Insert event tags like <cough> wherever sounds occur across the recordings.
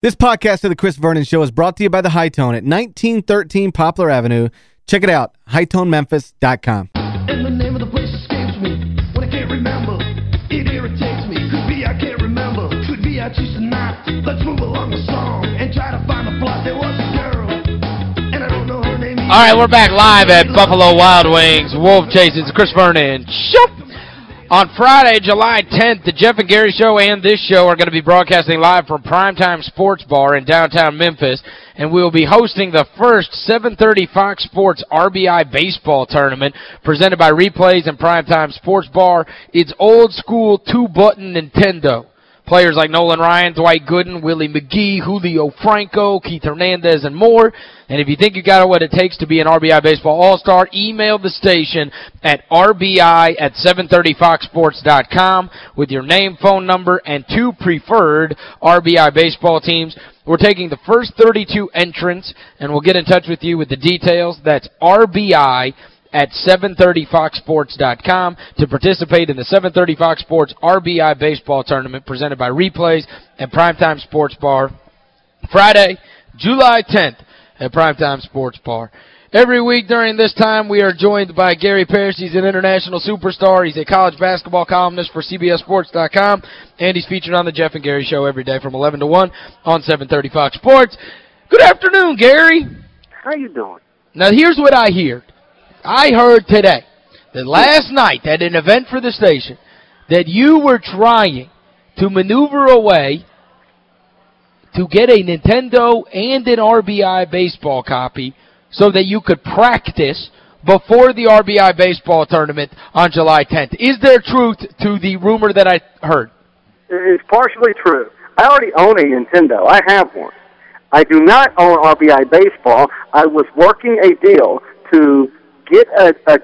This podcast of the Chris Vernon Show is brought to you by The Hi-Tone at 1913 Poplar Avenue. Check it out, hitonememphis.com. And the name of the place escapes me when I can't remember. It irritates me. Could be I can't remember. Could be I choose to not. Let's move along the song and try to find the plot. There was a girl, and I don't know her name. All right, we're back live at Buffalo Wild Wings. Wolf Chases, Chris Vernon. Shoop! On Friday, July 10th, the Jeff and Gary Show and this show are going to be broadcasting live from Primetime Sports Bar in downtown Memphis, and we will be hosting the first 730 Fox Sports RBI Baseball Tournament presented by Replays and Primetime Sports Bar. It's old school two-button Nintendo. Players like Nolan Ryan, Dwight Gooden, Willie McGee, Julio Franco, Keith Hernandez, and more. And if you think you got what it takes to be an RBI Baseball All-Star, email the station at rbi at 730foxsports.com with your name, phone number, and two preferred RBI baseball teams. We're taking the first 32 entrants, and we'll get in touch with you with the details. That's RBI at 730foxsports.com to participate in the 730 Fox Sports RBI Baseball Tournament presented by Replays and Primetime Sports Bar. Friday, July 10th at Primetime Sports Bar. Every week during this time, we are joined by Gary Parrish. He's an international superstar. He's a college basketball columnist for CBSSports.com, and he's featured on the Jeff and Gary Show every day from 11 to 1 on 730 Fox Sports. Good afternoon, Gary. How you doing? Now, here's what I hear. I heard today that last night at an event for the station that you were trying to maneuver away to get a Nintendo and an RBI baseball copy so that you could practice before the RBI baseball tournament on July 10th. Is there truth to the rumor that I heard? It's partially true. I already own a Nintendo. I have one. I do not own RBI baseball. I was working a deal to get a, a,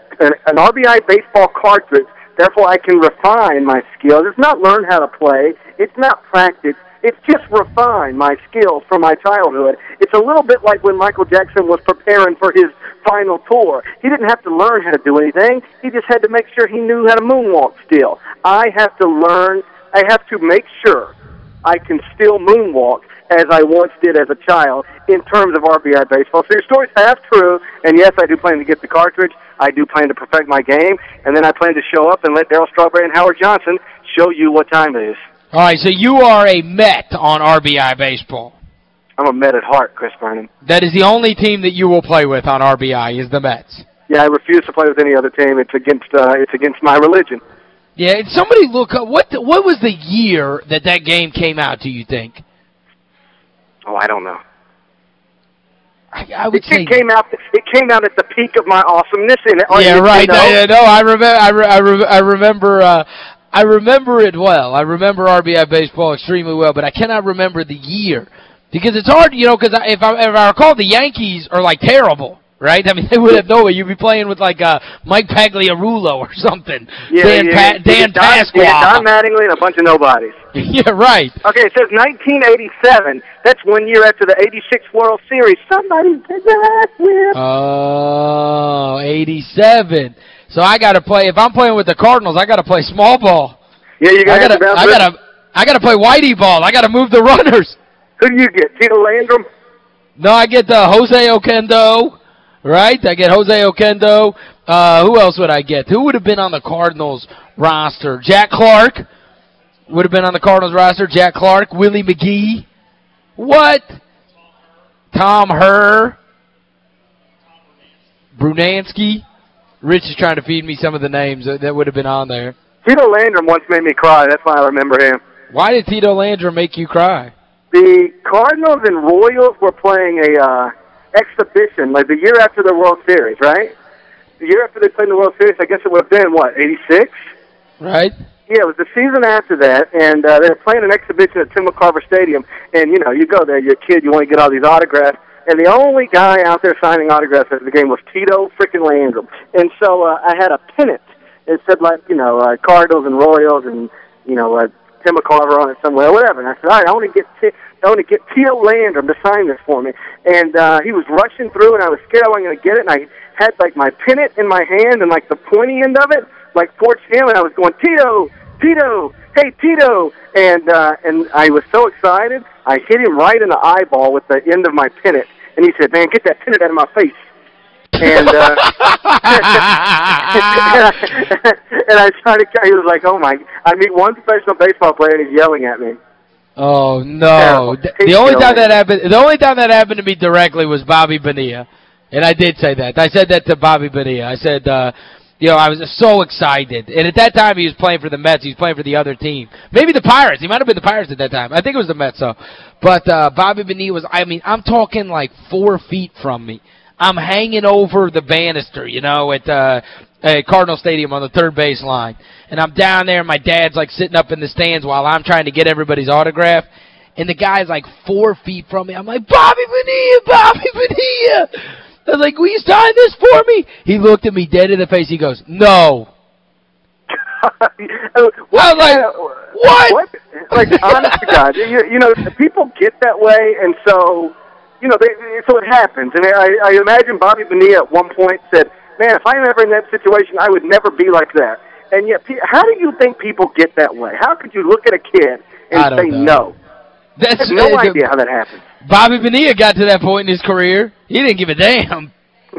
an RBI baseball cartridge. Therefore, I can refine my skills. It's not learn how to play. It's not practice. It's just refine my skills from my childhood. It's a little bit like when Michael Jackson was preparing for his final tour. He didn't have to learn how to do anything. He just had to make sure he knew how to moonwalk still. I have to learn, I have to make sure I can still moonwalk as I once did as a child in terms of RBI baseball. So your story's half true, and yes, I do plan to get the cartridge. I do plan to perfect my game, and then I plan to show up and let Darryl Strawberry and Howard Johnson show you what time it is. All right, so you are a Met on RBI baseball. I'm a Met at heart, Chris Vernon. That is the only team that you will play with on RBI is the Mets. Yeah, I refuse to play with any other team. It's against uh, it's against my religion. Yeah, somebody look up what what was the year that that game came out, do you think? Oh, I don't know. I, I would It, say it came out. It came out at the peak of my awesomeness. In it. Yeah, You right. know? No, yeah, no, I remember I re I, re I remember uh I remember it well. I remember RBI baseball extremely well, but I cannot remember the year. Because it's hard, you know, because if I if I recall the Yankees are like terrible, right? I mean, <laughs> they would have no way you'd be playing with like uh Mike Pagliarulo or something. Yeah, Dan yeah, pa Dan get Don, Don Mattingly and a bunch of nobodies. <laughs> yeah, right. Okay, it says 1987. That's one year after the 86 World Series. Somebody did that with. Oh, 87. So I got to play if I'm playing with the Cardinals, I got to play small ball. yeah, you got to to I got to I got to play whitey ball. I got to move the <laughs> runners. Who do you get? Tito Landrum? No, I get the Jose Oquendo, right? I get Jose Oquendo. Uh, who else would I get? Who would have been on the Cardinals roster? Jack Clark would have been on the Cardinals roster. Jack Clark, Willie McGee. What? Tom Herr. Brunansky. Rich is trying to feed me some of the names that, that would have been on there. Tito Landrum once made me cry. That's why I remember him. Why did Tito Landrum make you cry? The Cardinals and Royals were playing a uh, exhibition, like the year after the World Series, right? The year after they played in the World Series, I guess it would have been, what, 86? Right? Yeah, it was the season after that, and uh, they were playing an exhibition at Tim McCarver Stadium. And you know, you go there, you're a kid, you want to get all these autographs, and the only guy out there signing autographs after the game was Tito freaking Landrum. And so uh, I had a pennant. It said like you know uh, Cardinals and Royals, and you know uh, Tim McCarver on it somewhere, whatever. And I said, all right, I want to get T- I want to get Tito Landrum to sign this for me. And uh, he was rushing through, and I was scared I wasn't going to get it. And I had like my pennant in my hand, and like the pointy end of it, like towards him, and I was going Tito, Tito, "Hey Tito!" And uh, and I was so excited, I hit him right in the eyeball with the end of my pennant, and he said, "Man, get that pennant out of my face." And uh, <laughs> <laughs> and I tried to. He was like, "Oh my!" I meet one professional baseball player, and he's yelling at me. Oh no! The- only time that happened, the only time that happened to me directly was Bobby Bonilla, and I did say that. I said that to Bobby Bonilla. I said, uh, you know, I was so excited, and at that time he was playing for the Mets. He was playing for the other team, maybe the Pirates. He might have been the Pirates at that time. I think it was the Mets though. But uh, Bobby Bonilla was, I mean, I'm talking like four feet from me. I'm hanging over the banister, you know, at uh, at Cardinal Stadium on the third base line. And I'm down there, and my dad's like sitting up in the stands while I'm trying to get everybody's autograph. And the guy's like four feet from me. I'm like, Bobby Bonilla, Bobby Bonilla. I was like, will you sign this for me? He looked at me dead in the face. He goes, no. <laughs> what I was like, what? What? Like, honest to God, you, you know, people get that way, and so, you know, they, so it happens. And I, I imagine Bobby Bonilla at one point said, "Man, if I'm ever in that situation, I would never be like that." And yet, pe- how do you think people get that way? How could you look at a kid and say know. no? I That's have no uh, idea how that happens. Bobby Bonilla got to that point in his career. He didn't give a damn.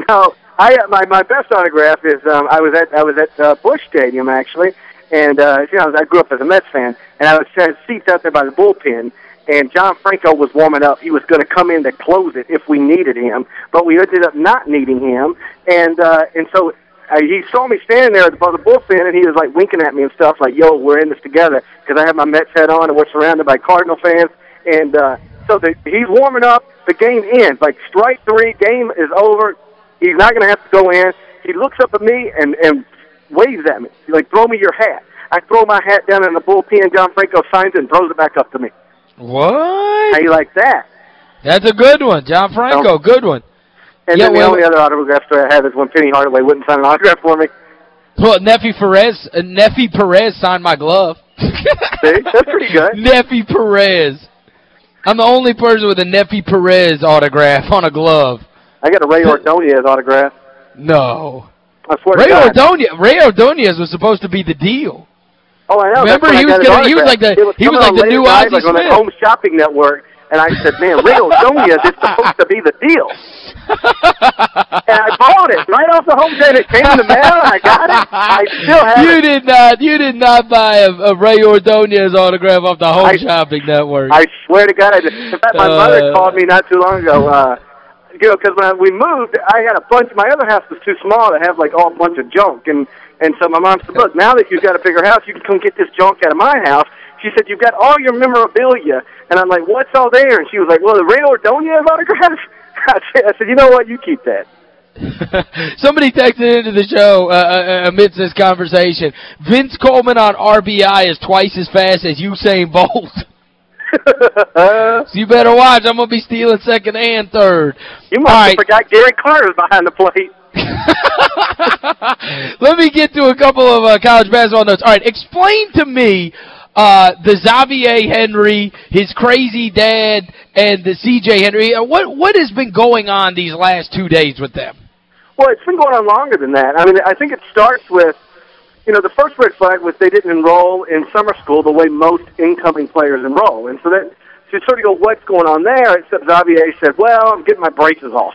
No, I uh, my my best autograph is um I was at I was at uh, Busch Stadium actually, and uh you know I grew up as a Mets fan, and I was seats out there by the bullpen, and John Franco was warming up. He was going to come in to close it if we needed him, but we ended up not needing him, and uh and so. Uh, he saw me standing there above the bullpen, and he was like winking at me and stuff, like "Yo, we're in this together." Because I have my Mets hat on, and we're surrounded by Cardinal fans, and uh, so the, he's warming up. The game ends, like strike three, game is over. He's not going to have to go in. He looks up at me and and waves at me. He's like, "Throw me your hat." I throw my hat down in the bullpen. John Franco signs it and throws it back up to me. What? How you like that? That's a good one. John Franco, Oh. good one. And Yeah, then the well- only other autograph story I have is when Penny Hardaway wouldn't sign an autograph for me. Well, Neifi Perez, uh, Neifi Perez signed my glove. <laughs> See, that's pretty good. <laughs> Neifi Perez. I'm the only person with a Neifi Perez autograph on a glove. I got a Rey Ordonez autograph. No. I swear Ray to God. Ordonez, Rey Ordonez was supposed to be the deal. Oh, I know. Remember, he was gonna- he was like the- was he was like the new Ozzie like on that Smith. Home Shopping Network, and I said, "Man, Rey Ordonez is supposed to be the deal." and I bought it right off the home page. It came in the mail, and I got it. I still have you it. did not you did not buy a, a Rey Ordonez autograph off the Home I- Shopping Network. I swear to God, I did. In fact, my Uh, mother called me not too long ago. Uh, you know, because when we moved, I had a bunch. My other house was too small to have like all a bunch of junk, and and so my mom said, "Look, now that you've got a bigger house, you can come get this junk out of my house." She said, "You've got all your memorabilia," and I'm like, "What's all there?" And she was like, "Well, the Rey Ordonez autographs." <laughs> I said, "I said, you know what? You keep that." <laughs> Somebody texted into the show uh, uh, amidst this conversation. Vince Coleman on RBI is twice as fast as Usain Bolt. <laughs> <laughs> so you better watch. I'm going to be stealing second and third. you must All have right. forgot Gary Carter's behind the plate. <laughs> Let me get to a couple of uh, college basketball notes. All right, explain to me uh, the Xavier Henry, his crazy dad, and the C.J. Henry. Uh, What What has been going on these last two days with them? Well, it's been going on longer than that. I mean, I think it starts with, you know, the first red flag was they didn't enroll in summer school the way most incoming players enroll. And so that, so you sort of go, what's going on there? Except Xavier said, well, I'm getting my braces off,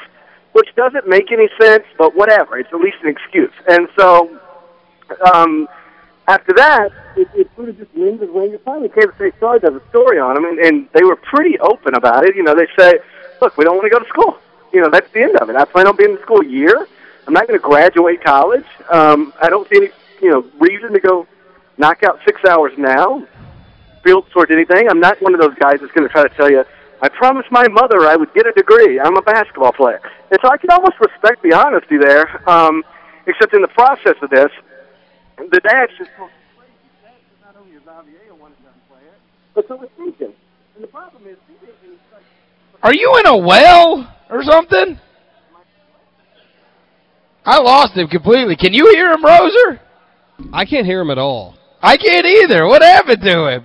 which doesn't make any sense, but whatever. It's at least an excuse. And so, um, after that, it, it sort of just and wings. Finally, Kansas State Star does a story on them, and, and they were pretty open about it. You know, they say, look, we don't want to go to school. You know, that's the end of it. I plan on being in school a year. I'm not going to graduate college. Um, I don't see any, you know, reason to go knock out six hours now, build towards anything. I'm not one of those guys that's going to try to tell you, I promised my mother I would get a degree. I'm a basketball player. And so I can almost respect the honesty there, um, except in the process of this, the dad just not only is Xavier wanted to play it, but so was CJ. And the problem is, is Are you in a well or something? I lost him completely. Can you hear him, Roser? I can't hear him at all. I can't either. What happened to him?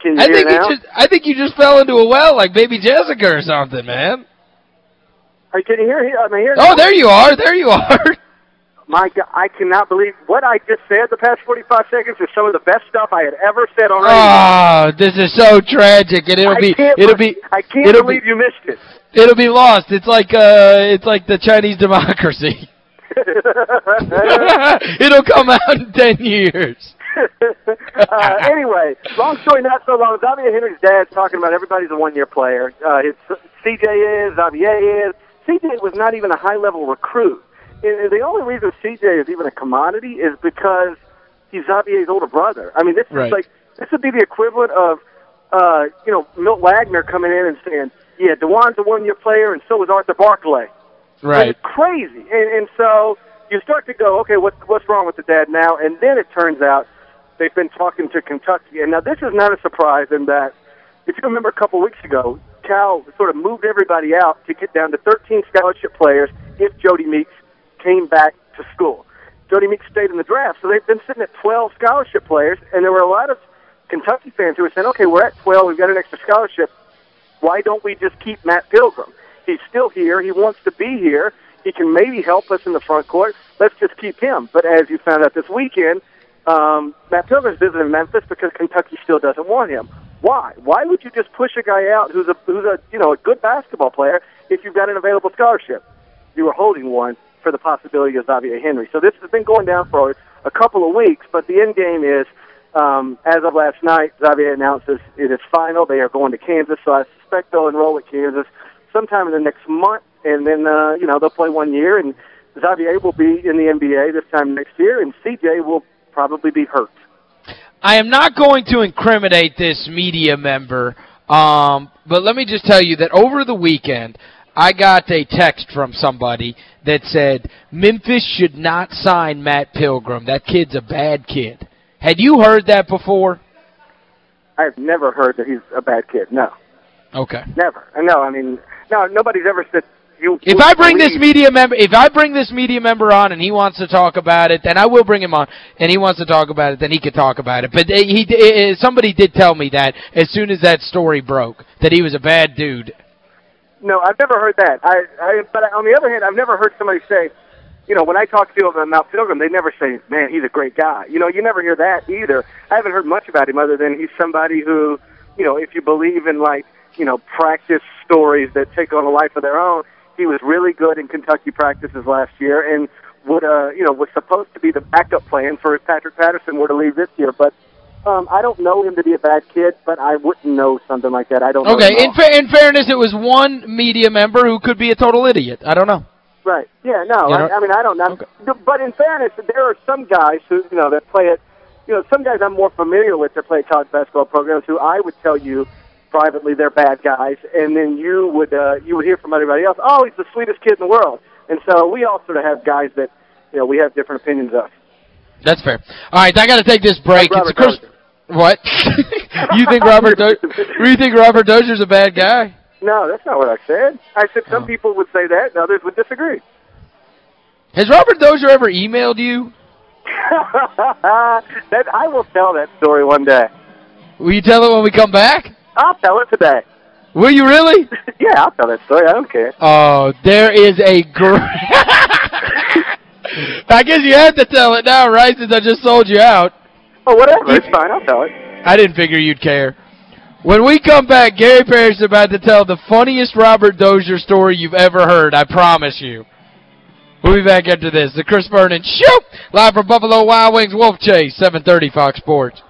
can you I hear think now? you just I think you just fell into a well like baby Jessica or something, man. Are you, can you hear? Am I hearing? Oh, there you are. There you are. <laughs> My God, I cannot believe what I just said the past 45 seconds is some of the best stuff I had ever said on radio. Oh, this is so tragic, and it'll I be can't it'll be- be I can't it'll believe be, you missed it. it'll be lost. It's like uh, it's like the Chinese democracy. <laughs> <laughs> it'll come out in ten years. <laughs> uh, anyway, long story not so long. Xavier Henry's dad's talking about everybody's a one-year player. Uh, his CJ is, Xavier is. CJ was not even a high-level recruit. And the only reason CJ is even a commodity is because he's Xavier's older brother. I mean, this Right. is like this would be the equivalent of, uh, you know, Milt Wagner coming in and saying, "Yeah, Dajuan's a one-year player, and so is Arthur Barkley." Right. It's crazy. And, and so you start to go, okay, what, what's wrong with the dad now? And then it turns out they've been talking to Kentucky. And now this is not a surprise in that, if you remember a couple weeks ago, Cal sort of moved everybody out to get down to 13 scholarship players if Jody Meeks came back to school. Jody Meeks stayed in the draft, so they've been sitting at 12 scholarship players, and there were a lot of Kentucky fans who were saying, okay, we're at 12, we've got an extra scholarship, why don't we just keep Matt Pilgrim? He's still here. He wants to be here. He can maybe help us in the front court. Let's just keep him. But as you found out this weekend, um, Matt Pilgrim's visiting Memphis because Kentucky still doesn't want him. Why? Why would you just push a guy out who's a who's a you know a good basketball player if you've got an available scholarship? You were holding one for the possibility of Xavier Henry. So this has been going down for a couple of weeks, but the end game is um, as of last night, Xavier announces it is final. They are going to Kansas, so I suspect they'll enroll at Kansas sometime in the next month, and then uh, you know they'll play one year, and Xavier will be in the NBA this time next year, and CJ will probably be hurt. I am not going to incriminate this media member, um, but let me just tell you that over the weekend, I got a text from somebody that said, Memphis should not sign Matt Pilgrim. That kid's a bad kid. Had you heard that before? I've never heard that he's a bad kid. No, Okay. never. No, I mean, no, nobody's ever said you. If I bring this media member if I bring this media member on and he wants to talk about it, then I will bring him on. And he wants to talk about it, then he can talk about it. But eh, he he eh, eh, somebody did tell me that as soon as that story broke that he was a bad dude. No, I've never heard that. I, I, but on the other hand, I've never heard somebody say, you know, when I talk to people about Matt Pilgrim, they never say, "Man, he's a great guy." You know, you never hear that either. I haven't heard much about him other than he's somebody who, you know, if you believe in like, you know, practice stories that take on a life of their own, he was really good in Kentucky practices last year and would, uh, you know, was supposed to be the backup plan for if Patrick Patterson were to leave this year, but. Um, I don't know him to be a bad kid, but I wouldn't know something like that. I don't know Okay, in fa in fairness, it was one media member who could be a total idiot. I don't know. Right. Yeah. No. You know- I, I mean, I don't know. Okay. But in fairness, there are some guys who you know that play it. You know, some guys I'm more familiar with that play college basketball programs who I would tell you privately they're bad guys, and then you would uh, you would hear from everybody else. Oh, he's the sweetest kid in the world. And so we all sort of have guys that you know we have different opinions of. That's fair. All right, I got to take this break. Like It's a Chris Dozier. What? <laughs> you think Robert Do you think Robert Dozier's a bad guy? No, that's not what I said. I said some Oh. people would say that, and others would disagree. Has Robert Dozier ever emailed you? <laughs> that I will tell that story one day. Will you tell it when we come back? I'll tell it today. Will you really? <laughs> yeah, I'll tell that story. I don't care. Oh, there is a great... <laughs> I guess you have to tell it now, right, since I just sold you out. Oh, whatever. It's fine. I'll tell it. I didn't figure you'd care. When we come back, Gary Parrish is about to tell the funniest Robert Dozier story you've ever heard, I promise you. We'll be back after this. The Chris Vernon Show, live from Buffalo Wild Wings Wolf Chase, 730 Fox Sports.